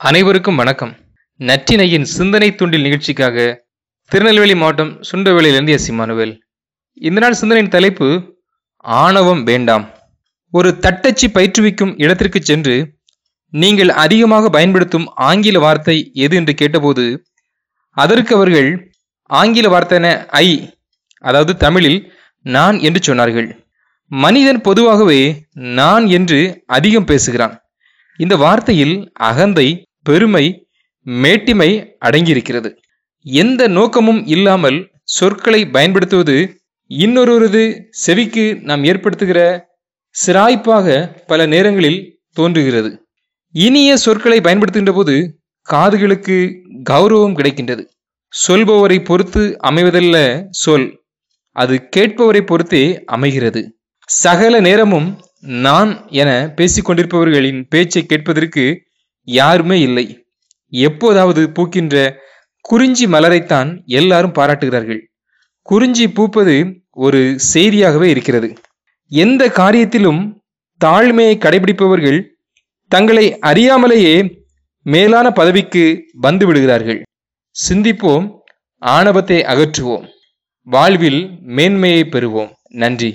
அனைவருக்கும் வணக்கம். நற்றினையின் சிந்தனை துண்டில் நிகழ்ச்சிக்காக திருநெல்வேலி மாவட்டம் சுண்டவேலியிலிருந்து எஸ் இமானுவேல் இந்த நாள் சிந்தனையின் தலைப்பு ஆணவம் வேண்டாம். ஒரு தட்டச்சு பயிற்றுவிக்கும் இடத்திற்கு சென்று நீங்கள் அதிகமாக பயன்படுத்தும் ஆங்கில வார்த்தை எது என்று கேட்டபோது அதற்கு அவர்கள் ஆங்கில வார்த்தைன ஐ அதாவது தமிழில் நான் என்று சொன்னார்கள். மனிதன் பொதுவாகவே நான் என்று அதிகம் பேசுகிறான். இந்த வார்த்தையில் அகந்தை பெருமை மேட்டிமை அடங்கியிருக்கிறது. எந்த நோக்கமும் இல்லாமல் சொற்களை பயன்படுத்துவது இன்னொருவரது செவிக்கு நாம் ஏற்படுத்துகிற சிராய்ப்பாக பல நேரங்களில் தோன்றுகிறது. இனிய சொற்களை பயன்படுத்துகின்ற போது காதுகளுக்கு கௌரவம் கிடைக்கின்றது. சொல்பவரை பொறுத்து அமைவதல்ல சொல் அது கேட்பவரை பொறுத்தே அமைகிறது. சகல நேரமும் நான் என பேசிக்கொண்டிருப்பவர்களின் பேச்சை கேட்பதற்கு யாருமே இல்லை. எப்போதாவது பூக்கின்ற குறிஞ்சி மலரைத்தான் எல்லாரும் பாராட்டுகிறார்கள். குறிஞ்சி பூப்பது ஒரு செய்தியாகவே இருக்கிறது. எந்த காரியத்திலும் தாழ்மையை கடைபிடிப்பவர்கள் தங்களை அறியாமலேயே மேலான பதவிக்கு வந்து விடுகிறார்கள். சிந்திப்போம் ஆணவத்தை அகற்றுவோம். வாழ்வில் மேன்மையை பெறுவோம். நன்றி.